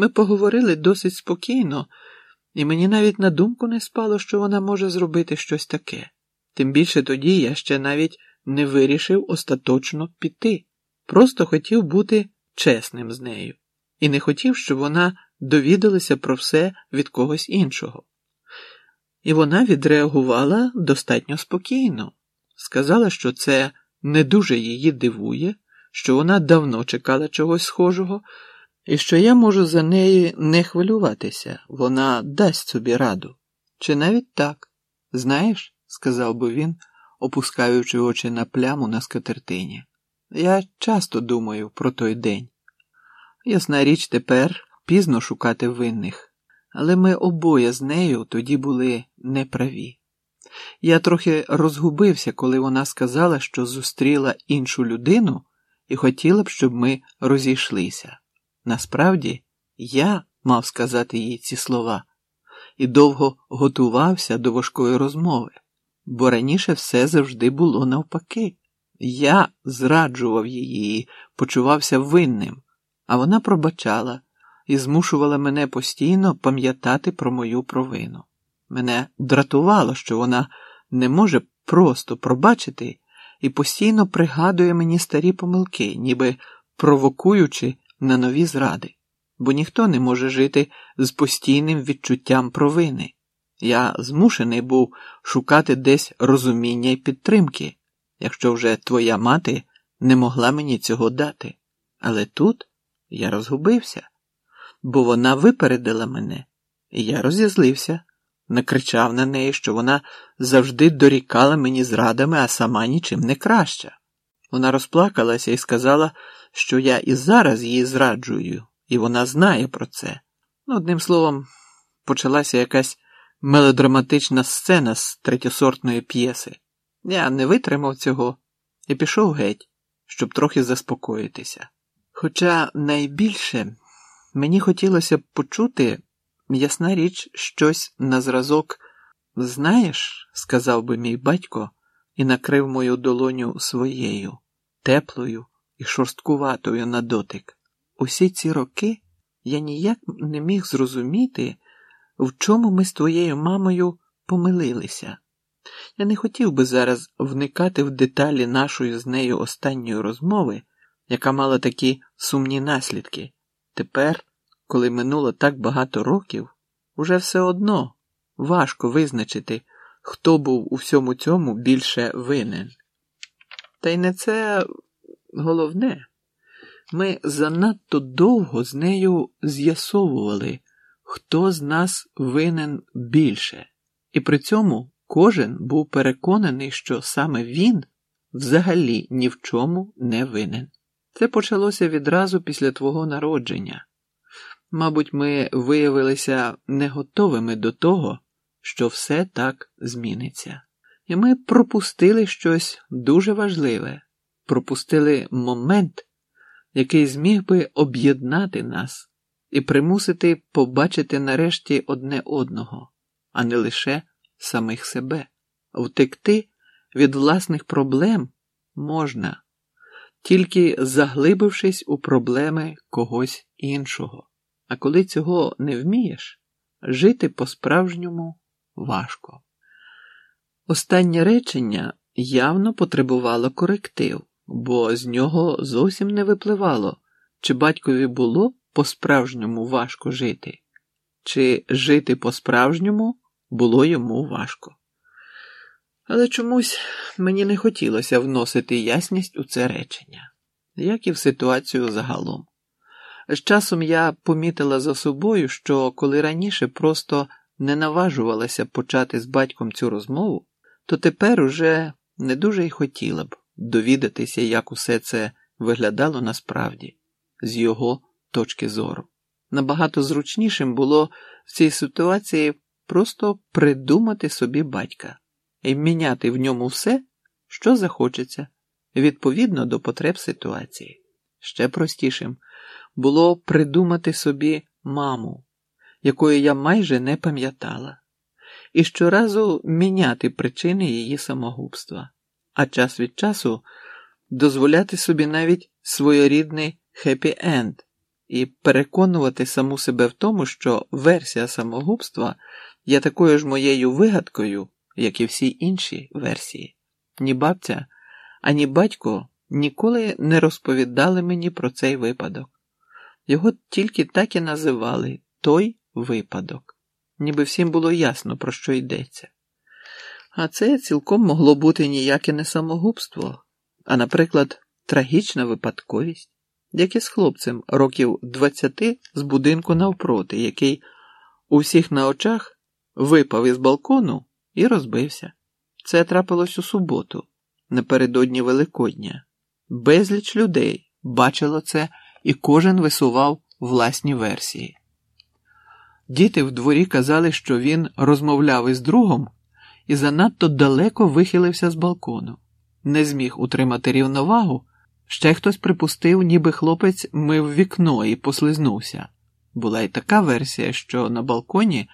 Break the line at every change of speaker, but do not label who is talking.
Ми поговорили досить спокійно, і мені навіть на думку не спало, що вона може зробити щось таке. Тим більше тоді я ще навіть не вирішив остаточно піти, просто хотів бути чесним з нею і не хотів, щоб вона довідалася про все від когось іншого. І вона відреагувала достатньо спокійно, сказала, що це не дуже її дивує, що вона давно чекала чогось схожого, і що я можу за неї не хвилюватися, вона дасть собі раду. Чи навіть так, знаєш, сказав би він, опускаючи очі на пляму на скатертині. Я часто думаю про той день. Ясна річ, тепер пізно шукати винних, але ми обоє з нею тоді були неправі. Я трохи розгубився, коли вона сказала, що зустріла іншу людину і хотіла б, щоб ми розійшлися. Насправді, я мав сказати їй ці слова і довго готувався до важкої розмови, бо раніше все завжди було навпаки. Я зраджував її і почувався винним, а вона пробачала і змушувала мене постійно пам'ятати про мою провину. Мене дратувало, що вона не може просто пробачити і постійно пригадує мені старі помилки, ніби провокуючи на нові зради, бо ніхто не може жити з постійним відчуттям провини. Я змушений був шукати десь розуміння і підтримки, якщо вже твоя мати не могла мені цього дати. Але тут я розгубився, бо вона випередила мене, і я роз'язлився, накричав на неї, що вона завжди дорікала мені зрадами, а сама нічим не краща. Вона розплакалася і сказала, що я і зараз її зраджую, і вона знає про це. Ну, Одним словом, почалася якась мелодраматична сцена з третьосортної п'єси. Я не витримав цього і пішов геть, щоб трохи заспокоїтися. Хоча найбільше мені хотілося б почути, ясна річ, щось на зразок. Знаєш, сказав би мій батько і накрив мою долоню своєю, теплою і шорсткуватою на дотик. Усі ці роки я ніяк не міг зрозуміти, в чому ми з твоєю мамою помилилися. Я не хотів би зараз вникати в деталі нашої з нею останньої розмови, яка мала такі сумні наслідки. Тепер, коли минуло так багато років, уже все одно важко визначити, хто був у всьому цьому більше винен. Та й не це головне. Ми занадто довго з нею з'ясовували, хто з нас винен більше, і при цьому кожен був переконаний, що саме він взагалі ні в чому не винен. Це почалося відразу після твого народження. Мабуть, ми виявилися не готовими до того, що все так зміниться. І ми пропустили щось дуже важливе, пропустили момент, який зміг би об'єднати нас і примусити побачити нарешті одне одного, а не лише самих себе. Втекти від власних проблем можна, тільки заглибившись у проблеми когось іншого. А коли цього не вмієш, жити по-справжньому важко. Останнє речення явно потребувало коректив, бо з нього зовсім не випливало, чи батькові було по-справжньому важко жити, чи жити по-справжньому було йому важко. Але чомусь мені не хотілося вносити ясність у це речення, як і в ситуацію загалом. З часом я помітила за собою, що коли раніше просто не наважувалася почати з батьком цю розмову, то тепер уже не дуже й хотіла б довідатися, як усе це виглядало насправді, з його точки зору. Набагато зручнішим було в цій ситуації просто придумати собі батька і міняти в ньому все, що захочеться, відповідно до потреб ситуації. Ще простішим було придумати собі маму, якої я майже не пам'ятала, і щоразу міняти причини її самогубства, а час від часу дозволяти собі навіть своєрідний хеппі-енд, і переконувати саму себе в тому, що версія самогубства є такою ж моєю вигадкою, як і всі інші версії. Ні бабця, ані батько ніколи не розповідали мені про цей випадок. Його тільки так і називали той випадок, ніби всім було ясно, про що йдеться. А це цілком могло бути ніяке не самогубство, а, наприклад, трагічна випадковість, як і з хлопцем років 20 з будинку навпроти, який у всіх на очах випав із балкону і розбився. Це трапилось у суботу, напередодні Великодня. Безліч людей бачило це, і кожен висував власні версії. Діти в дворі казали, що він розмовляв із другом і занадто далеко вихилився з балкону, не зміг утримати рівновагу. Ще хтось припустив, ніби хлопець мив вікно і послизнувся. Була й така версія, що на балконі